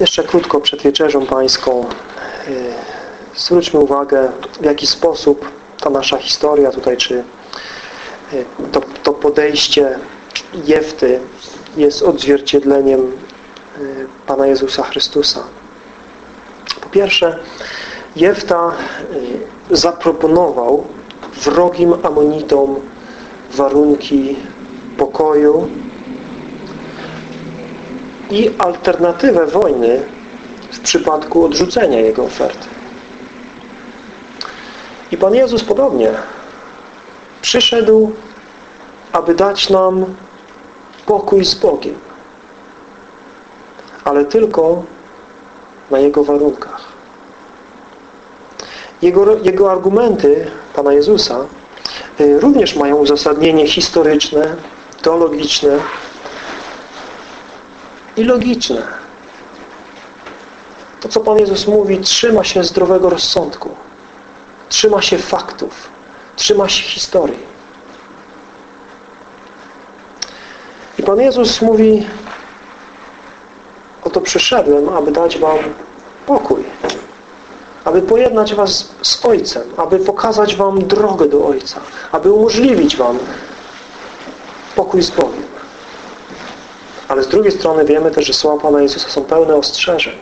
Jeszcze krótko przed wieczerzą pańską y, zwróćmy uwagę w jaki sposób ta nasza historia tutaj, czy y, to, to podejście Jefty jest odzwierciedleniem y, Pana Jezusa Chrystusa. Po pierwsze, Jefta zaproponował wrogim Amonitom warunki pokoju i alternatywę wojny w przypadku odrzucenia jego oferty. I Pan Jezus podobnie przyszedł, aby dać nam pokój z Bogiem, ale tylko na Jego warunkach. Jego, jego argumenty Pana Jezusa y, również mają uzasadnienie historyczne, teologiczne i logiczne. To, co Pan Jezus mówi, trzyma się zdrowego rozsądku. Trzyma się faktów. Trzyma się historii. I Pan Jezus mówi oto przyszedłem, aby dać Wam pokój. Aby pojednać Was z Ojcem. Aby pokazać Wam drogę do Ojca. Aby umożliwić Wam pokój z Bogiem. Ale z drugiej strony wiemy też, że słowa Pana Jezusa są pełne ostrzeżeń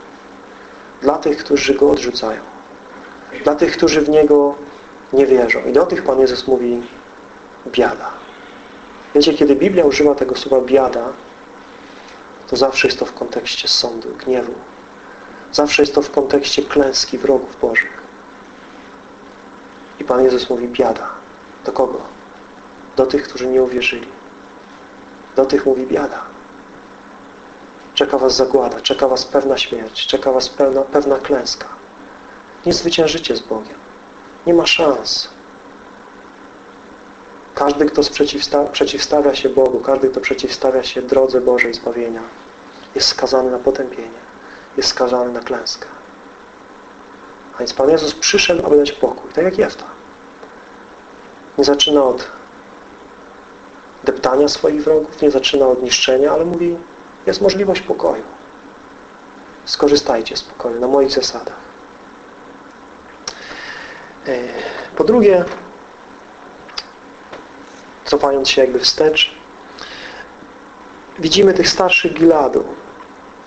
dla tych, którzy Go odrzucają. Dla tych, którzy w Niego nie wierzą. I do tych Pan Jezus mówi biada. Wiecie, kiedy Biblia używa tego słowa biada, to zawsze jest to w kontekście sądu, gniewu. Zawsze jest to w kontekście klęski wrogów Bożych. I Pan Jezus mówi biada. Do kogo? Do tych, którzy nie uwierzyli. Do tych mówi biada. Czeka was zagłada, czeka was pewna śmierć, czeka was pewna, pewna klęska. Nie zwyciężycie z Bogiem. Nie ma szans. Każdy, kto przeciwstawia się Bogu, każdy, kto przeciwstawia się drodze Bożej zbawienia, jest skazany na potępienie, jest skazany na klęskę. A więc Pan Jezus przyszedł, aby dać pokój, tak jak Jefta. Nie zaczyna od deptania swoich wrogów, nie zaczyna od niszczenia, ale mówi jest możliwość pokoju. Skorzystajcie z pokoju na moich zasadach. E, po drugie, cofając się jakby wstecz, widzimy tych starszych Giladu,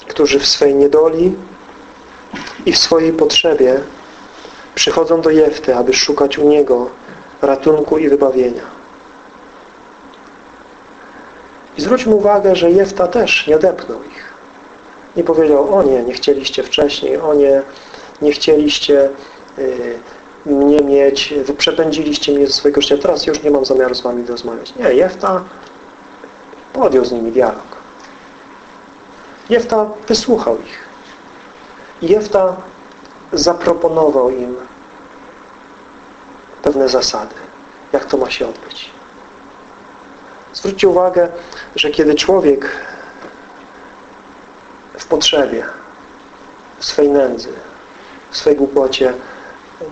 którzy w swej niedoli i w swojej potrzebie przychodzą do Jefty, aby szukać u Niego ratunku i wybawienia. I zwróćmy uwagę, że Jefta też nie odepnął ich. Nie powiedział, o nie, nie chcieliście wcześniej, o nie, nie chcieliście y, mnie mieć, wy przepędziliście mnie ze swojego życia, teraz już nie mam zamiaru z wami rozmawiać. Nie, Jefta podjął z nimi dialog. Jefta wysłuchał ich. Jefta zaproponował im pewne zasady, jak to ma się odbyć. Zwróćcie uwagę, że kiedy człowiek w potrzebie, w swej nędzy, w swej głupocie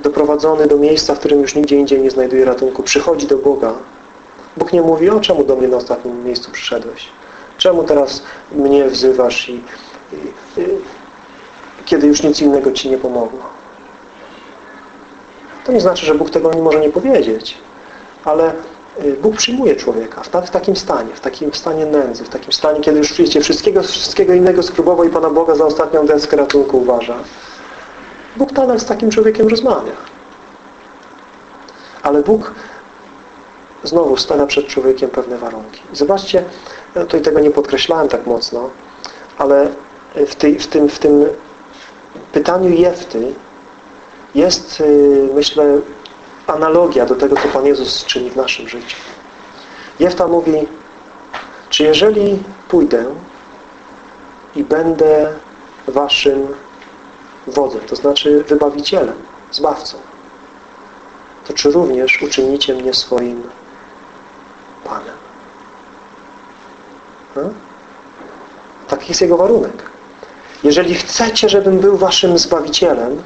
doprowadzony do miejsca, w którym już nigdzie indziej nie znajduje ratunku, przychodzi do Boga, Bóg nie mówi, o czemu do mnie na ostatnim miejscu przyszedłeś? Czemu teraz mnie wzywasz i, i, i kiedy już nic innego Ci nie pomogło? To nie znaczy, że Bóg tego nie może nie powiedzieć, ale Bóg przyjmuje człowieka w, ta, w, takim stanie, w takim stanie nędzy, w takim stanie, kiedy już wiecie, wszystkiego, wszystkiego innego spróbował i Pana Boga za ostatnią deskę ratunku uważa. Bóg nadal z takim człowiekiem rozmawia. Ale Bóg znowu stawia przed człowiekiem pewne warunki. Zobaczcie, tutaj tego nie podkreślałem tak mocno, ale w, w, tym, w tym pytaniu Jefty jest, y, myślę, analogia do tego, co Pan Jezus czyni w naszym życiu. Jefta mówi, czy jeżeli pójdę i będę waszym wodzem, to znaczy wybawicielem, zbawcą, to czy również uczynicie mnie swoim Panem? Hmm? Taki jest jego warunek. Jeżeli chcecie, żebym był waszym Zbawicielem,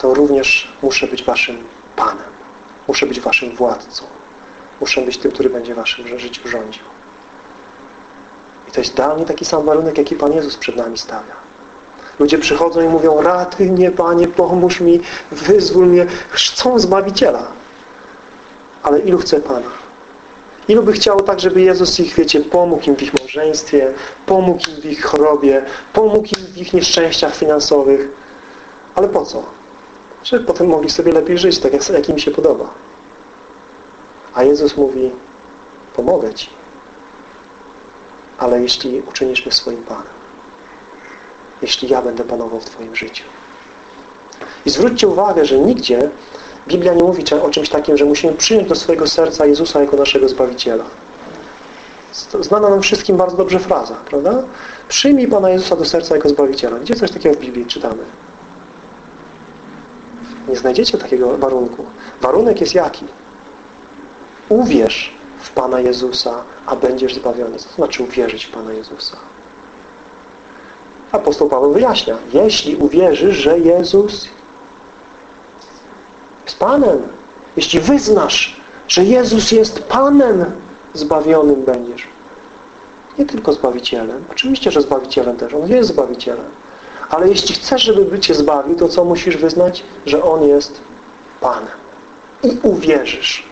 to również muszę być waszym Panem. Muszę być waszym władcą. Muszę być tym, który będzie waszym życiu rządził. I to jest mnie taki sam warunek, jaki Pan Jezus przed nami stawia. Ludzie przychodzą i mówią, ratuj mnie Panie, pomóż mi, wyzwól mnie. Chcą Zbawiciela. Ale ilu chce Pana? Ilu by chciało tak, żeby Jezus ich, wiecie, pomógł im w ich małżeństwie, pomógł im w ich chorobie, pomógł im w ich nieszczęściach finansowych. Ale po co? Żeby potem mogli sobie lepiej żyć, tak jak, jak im się podoba. A Jezus mówi, pomogę Ci, ale jeśli uczynisz mnie swoim Panem, jeśli ja będę panował w Twoim życiu. I zwróćcie uwagę, że nigdzie Biblia nie mówi o czymś takim, że musimy przyjąć do swojego serca Jezusa jako naszego Zbawiciela. Znana nam wszystkim bardzo dobrze fraza, prawda? Przyjmij Pana Jezusa do serca jako Zbawiciela. Gdzie coś takiego w Biblii czytamy? Nie znajdziecie takiego warunku. Warunek jest jaki? Uwierz w Pana Jezusa, a będziesz zbawiony. Co to znaczy uwierzyć w Pana Jezusa? Apostoł Paweł wyjaśnia. Jeśli uwierzysz, że Jezus jest Panem, jeśli wyznasz, że Jezus jest Panem, zbawionym będziesz. Nie tylko Zbawicielem. Oczywiście, że Zbawicielem też. On jest Zbawicielem. Ale jeśli chcesz, żeby być Cię zbawił, to co musisz wyznać? Że On jest Panem. I uwierzysz,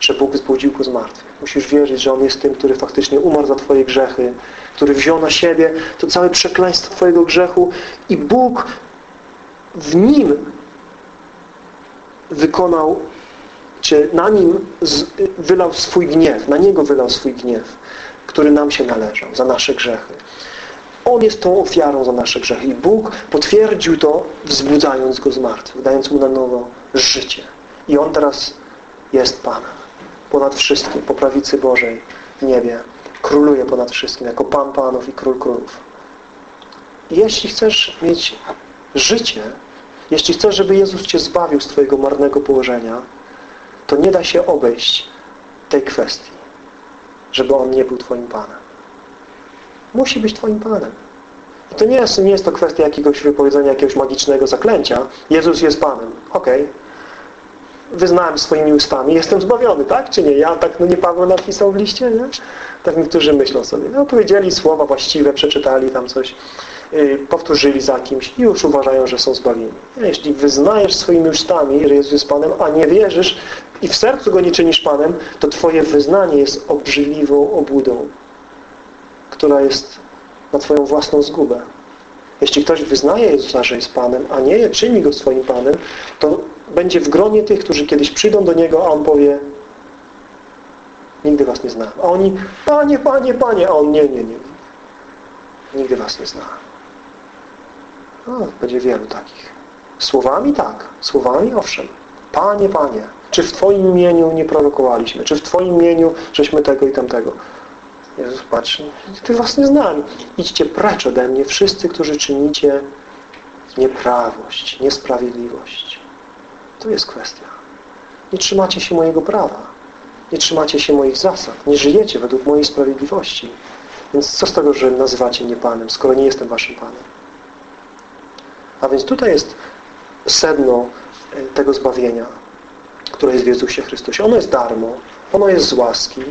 że Bóg zbudził Go z martwych. Musisz wierzyć, że On jest tym, który faktycznie umarł za Twoje grzechy, który wziął na siebie to całe przekleństwo Twojego grzechu i Bóg w Nim wykonał, czy na Nim wylał swój gniew, na Niego wylał swój gniew, który nam się należał za nasze grzechy. On jest tą ofiarą za nasze grzechy i Bóg potwierdził to, wzbudzając Go z martwych, dając Mu na nowo życie. I On teraz jest Panem. Ponad wszystkim, po prawicy Bożej w niebie. Króluje ponad wszystkim, jako Pan Panów i Król Królów. I jeśli chcesz mieć życie, jeśli chcesz, żeby Jezus Cię zbawił z Twojego marnego położenia, to nie da się obejść tej kwestii, żeby On nie był Twoim Panem. Musi być Twoim Panem. I to nie jest, nie jest to kwestia jakiegoś wypowiedzenia jakiegoś magicznego zaklęcia. Jezus jest Panem. Okej. Okay wyznałem swoimi ustami, jestem zbawiony, tak? Czy nie? Ja tak, no nie Paweł napisał w liście, nie? Tak niektórzy myślą sobie. No powiedzieli słowa właściwe, przeczytali tam coś, yy, powtórzyli za kimś i już uważają, że są zbawieni. Jeśli wyznajesz swoimi ustami, że Jezus jest Panem, a nie wierzysz i w sercu Go nie czynisz Panem, to Twoje wyznanie jest obrzydliwą obłudą, która jest na Twoją własną zgubę. Jeśli ktoś wyznaje Jezusa, że jest Panem, a nie czyni Go swoim Panem, to będzie w gronie tych, którzy kiedyś przyjdą do Niego, a On powie nigdy Was nie znałem. A oni, Panie, Panie, Panie, a On nie, nie, nie. Nigdy Was nie znałem. No, będzie wielu takich. Słowami tak, słowami owszem. Panie, Panie, czy w Twoim imieniu nie prorokowaliśmy? Czy w Twoim imieniu żeśmy tego i tamtego? Jezus patrzy, Ty Was nie znam. Idźcie precz ode mnie wszyscy, którzy czynicie nieprawość, niesprawiedliwość. To jest kwestia. Nie trzymacie się mojego prawa. Nie trzymacie się moich zasad. Nie żyjecie według mojej sprawiedliwości. Więc co z tego, że nazywacie mnie Panem, skoro nie jestem Waszym Panem? A więc tutaj jest sedno e, tego zbawienia, które jest w Jezusie Chrystusie. Ono jest darmo, ono jest z łaski,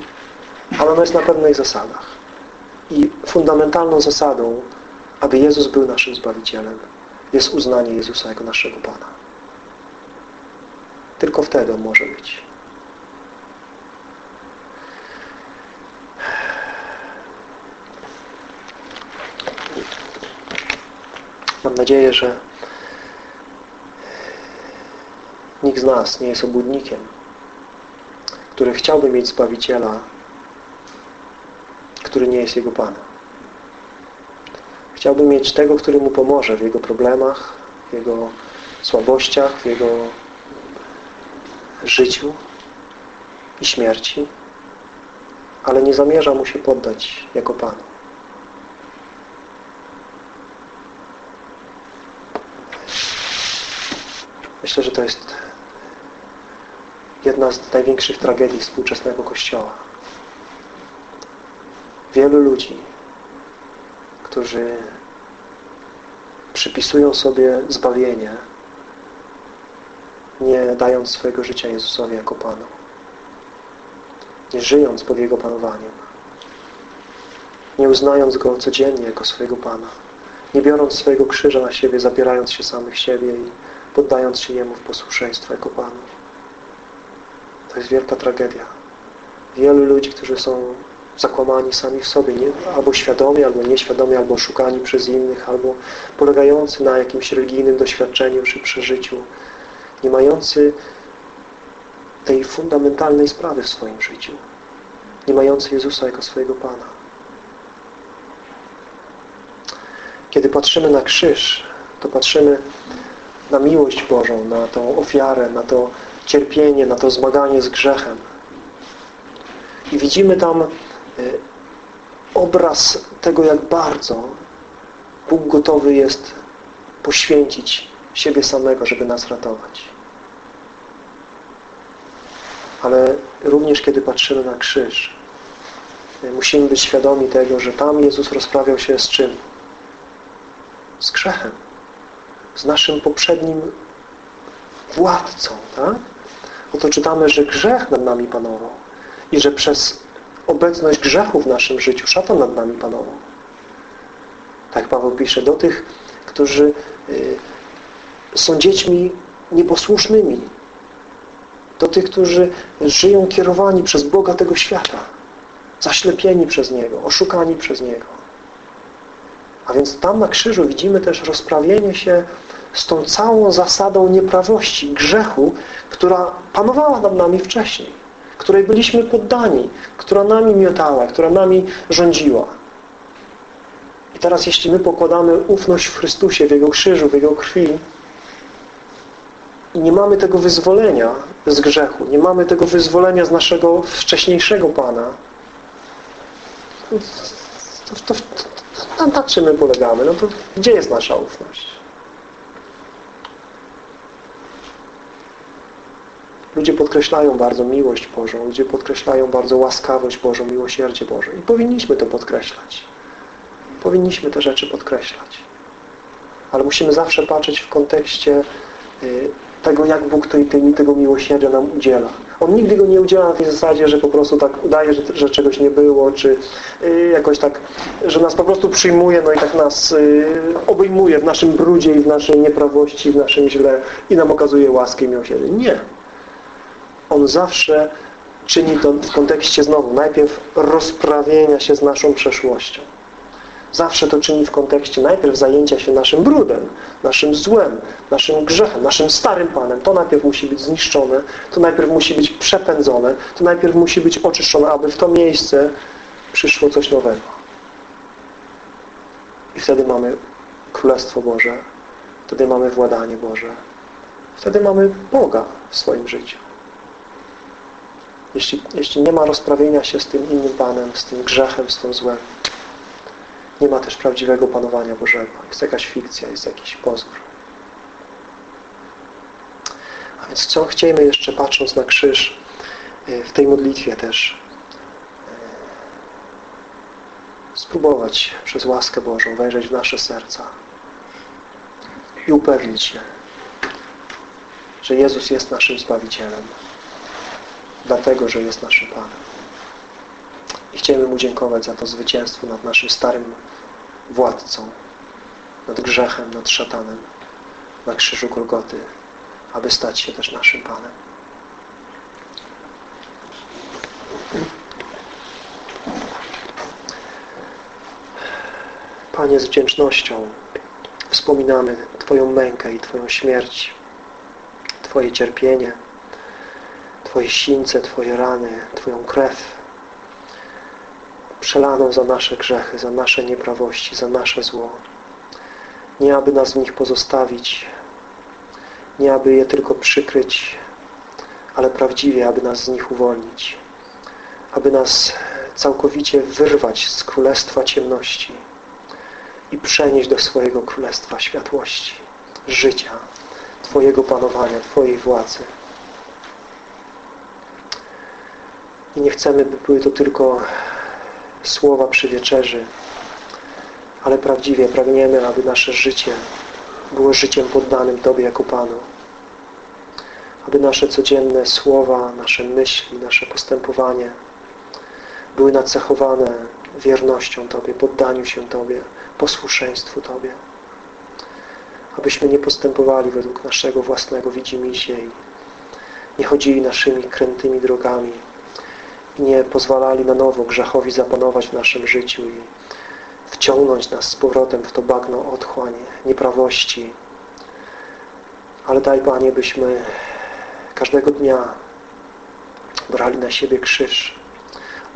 ale ono jest na pewnych zasadach. I fundamentalną zasadą, aby Jezus był naszym Zbawicielem, jest uznanie Jezusa jako naszego Pana. Tylko wtedy on może być. Mam nadzieję, że nikt z nas nie jest obłudnikiem, który chciałby mieć Zbawiciela, który nie jest Jego Panem. Chciałby mieć tego, który Mu pomoże w Jego problemach, w Jego słabościach, w Jego życiu i śmierci, ale nie zamierza Mu się poddać jako Panu. Myślę, że to jest jedna z największych tragedii współczesnego Kościoła. Wielu ludzi, którzy przypisują sobie zbawienie nie dając swojego życia Jezusowi jako Panu. Nie żyjąc pod Jego panowaniem. Nie uznając Go codziennie jako swojego Pana. nie biorąc swojego krzyża na siebie, zabierając się samych siebie i poddając się Jemu w posłuszeństwo jako Panu. To jest wielka tragedia. Wielu ludzi, którzy są zakłamani sami w sobie, nie? albo świadomie, albo nieświadomie, albo szukani przez innych, albo polegający na jakimś religijnym doświadczeniu czy przeżyciu, nie mający tej fundamentalnej sprawy w swoim życiu, nie mający Jezusa jako swojego Pana. Kiedy patrzymy na krzyż, to patrzymy na miłość Bożą, na tą ofiarę, na to cierpienie, na to zmaganie z grzechem. I widzimy tam obraz tego, jak bardzo Bóg gotowy jest poświęcić siebie samego, żeby nas ratować. Ale również kiedy patrzymy na krzyż, y, musimy być świadomi tego, że tam Jezus rozprawiał się z czym? Z grzechem. Z naszym poprzednim władcą, tak? Oto czytamy, że grzech nad nami panował i że przez obecność grzechu w naszym życiu. Szatan nad nami panował. Tak Paweł pisze do tych, którzy y, są dziećmi nieposłusznymi. Do tych, którzy żyją kierowani przez Boga tego świata. Zaślepieni przez Niego, oszukani przez Niego. A więc tam na krzyżu widzimy też rozprawienie się z tą całą zasadą nieprawości, grzechu, która panowała nad nami wcześniej której byliśmy poddani, która nami miotała, która nami rządziła. I teraz jeśli my pokładamy ufność w Chrystusie, w Jego krzyżu, w Jego krwi i nie mamy tego wyzwolenia z grzechu, nie mamy tego wyzwolenia z naszego wcześniejszego Pana, to, to, to, na czym my polegamy? No to gdzie jest nasza ufność? Ludzie podkreślają bardzo miłość Bożą, ludzie podkreślają bardzo łaskawość Bożą, miłosierdzie Boże. I powinniśmy to podkreślać. Powinniśmy te rzeczy podkreślać. Ale musimy zawsze patrzeć w kontekście y, tego, jak Bóg tej, tej, tego miłosierdzia nam udziela. On nigdy go nie udziela na tej zasadzie, że po prostu tak udaje, że, że czegoś nie było, czy y, jakoś tak, że nas po prostu przyjmuje, no i tak nas y, obejmuje w naszym brudzie i w naszej nieprawości, w naszym źle i nam okazuje łaskę i miłosierdzie. Nie on zawsze czyni to w kontekście znowu najpierw rozprawienia się z naszą przeszłością. Zawsze to czyni w kontekście najpierw zajęcia się naszym brudem, naszym złem, naszym grzechem, naszym starym Panem. To najpierw musi być zniszczone, to najpierw musi być przepędzone, to najpierw musi być oczyszczone, aby w to miejsce przyszło coś nowego. I wtedy mamy Królestwo Boże, wtedy mamy władanie Boże, wtedy mamy Boga w swoim życiu. Jeśli, jeśli nie ma rozprawienia się z tym innym Panem, z tym grzechem, z tym złem, nie ma też prawdziwego panowania Bożego. Jest jakaś fikcja, jest jakiś pozór. A więc co chcielibyśmy jeszcze patrząc na krzyż y, w tej modlitwie też y, spróbować przez łaskę Bożą wejrzeć w nasze serca i upewnić się, że Jezus jest naszym Zbawicielem dlatego, że jest naszym Panem. I chcemy Mu dziękować za to zwycięstwo nad naszym starym władcą, nad grzechem, nad szatanem, na krzyżu Golgoty, aby stać się też naszym Panem. Panie, z wdzięcznością wspominamy Twoją mękę i Twoją śmierć, Twoje cierpienie, Twoje sińce, Twoje rany, Twoją krew przelaną za nasze grzechy, za nasze nieprawości, za nasze zło. Nie aby nas w nich pozostawić, nie aby je tylko przykryć, ale prawdziwie, aby nas z nich uwolnić, aby nas całkowicie wyrwać z królestwa ciemności i przenieść do swojego królestwa światłości, życia, Twojego panowania, Twojej władzy. I nie chcemy, by były to tylko słowa przy wieczerzy, ale prawdziwie pragniemy, aby nasze życie było życiem poddanym Tobie jako Panu. Aby nasze codzienne słowa, nasze myśli, nasze postępowanie były nacechowane wiernością Tobie, poddaniu się Tobie, posłuszeństwu Tobie. Abyśmy nie postępowali według naszego własnego widzimisię i nie chodzili naszymi krętymi drogami nie pozwalali na nowo grzechowi zapanować w naszym życiu i wciągnąć nas z powrotem w to bagno otchłań, nieprawości. Ale daj Panie, byśmy każdego dnia brali na siebie krzyż,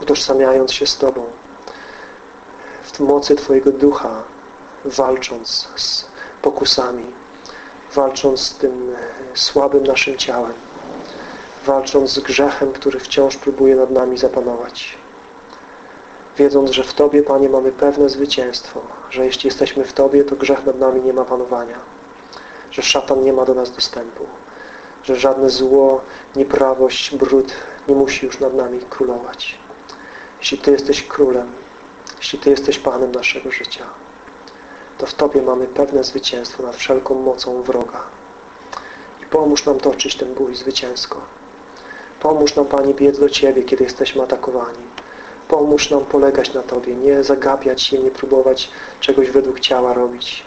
utożsamiając się z Tobą, w mocy Twojego ducha, walcząc z pokusami, walcząc z tym słabym naszym ciałem, walcząc z grzechem, który wciąż próbuje nad nami zapanować. Wiedząc, że w Tobie, Panie, mamy pewne zwycięstwo, że jeśli jesteśmy w Tobie, to grzech nad nami nie ma panowania, że szatan nie ma do nas dostępu, że żadne zło, nieprawość, brud nie musi już nad nami królować. Jeśli Ty jesteś królem, jeśli Ty jesteś Panem naszego życia, to w Tobie mamy pewne zwycięstwo nad wszelką mocą wroga. I pomóż nam toczyć ten bój zwycięsko. Pomóż nam, Panie, biec do Ciebie, kiedy jesteśmy atakowani. Pomóż nam polegać na Tobie, nie zagapiać się, nie próbować czegoś według ciała robić,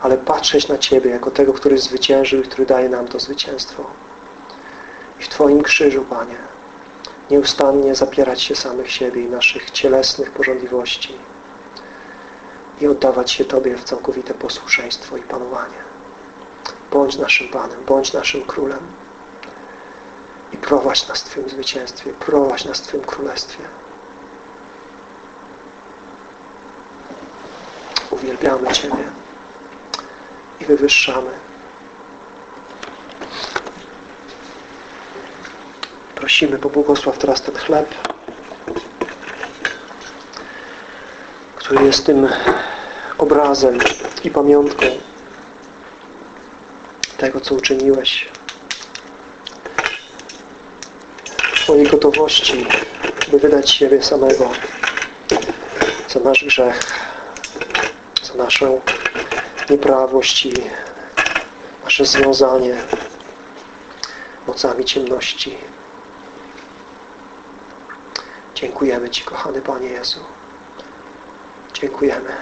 ale patrzeć na Ciebie jako tego, który zwyciężył i który daje nam to zwycięstwo. I w Twoim krzyżu, Panie, nieustannie zapierać się samych siebie i naszych cielesnych porządliwości i oddawać się Tobie w całkowite posłuszeństwo i panowanie. Bądź naszym Panem, bądź naszym Królem i prowadź nas w Twym zwycięstwie, prowadź nas w Twym Królestwie. Uwielbiamy Ciebie i wywyższamy. Prosimy, pobłogosław teraz ten chleb, który jest tym obrazem i pamiątką tego, co uczyniłeś. Twojej gotowości, by wydać siebie samego za nasz grzech, za naszą nieprawość i nasze związanie mocami ciemności. Dziękujemy Ci, kochany Panie Jezu. Dziękujemy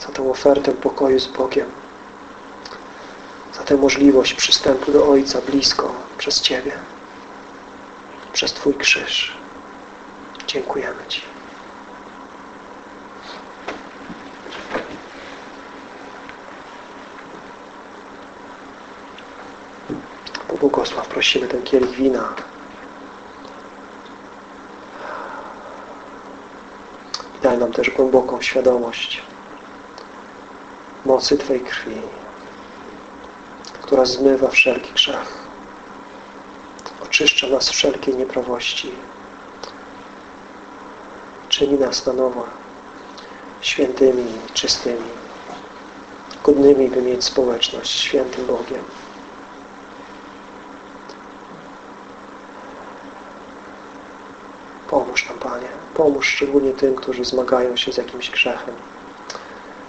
za tę ofertę pokoju z Bogiem, za tę możliwość przystępu do Ojca blisko przez Ciebie, przez Twój krzyż. Dziękujemy Ci. Pobłogosław, prosimy ten kielich wina. I daj nam też głęboką świadomość mocy Twojej krwi, która zmywa wszelki grzech, oczyszcza nas wszelkiej nieprawości, czyni nas na nowo świętymi, czystymi, godnymi, by mieć społeczność świętym Bogiem. Pomóż nam, Panie. Pomóż szczególnie tym, którzy zmagają się z jakimś grzechem,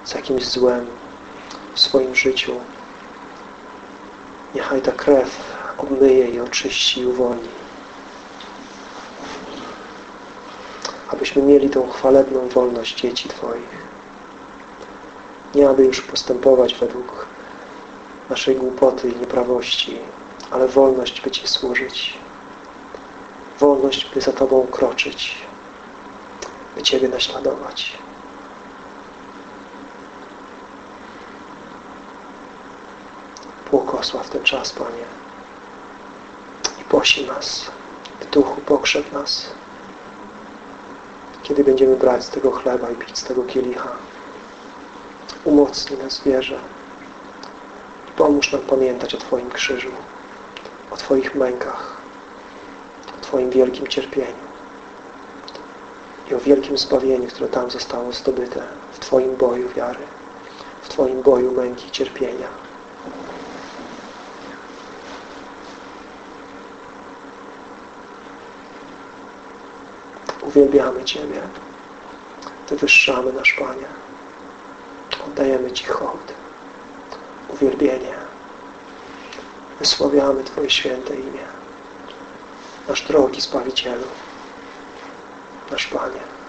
z jakimś złem w swoim życiu. Niechaj ta krew obmyje i oczyści i uwolni. Abyśmy mieli tą chwalebną wolność dzieci Twoich. Nie aby już postępować według naszej głupoty i nieprawości, ale wolność, by Ci służyć. Wolność, by za Tobą kroczyć, by Ciebie naśladować. Błogosław ten czas, Panie. Posi nas. W duchu pokrzep nas. Kiedy będziemy brać z tego chleba i pić z tego kielicha. Umocnij nas wierze. I pomóż nam pamiętać o Twoim krzyżu, o Twoich mękach, o Twoim wielkim cierpieniu i o wielkim zbawieniu, które tam zostało zdobyte w Twoim boju wiary, w Twoim boju męki i cierpienia. Uwielbiamy Ciebie. Wywyższamy nasz Panie. Oddajemy Ci hołd, uwielbienie. Wysławiamy Twoje święte imię. Nasz drogi Zbawicielu. nasz Panie.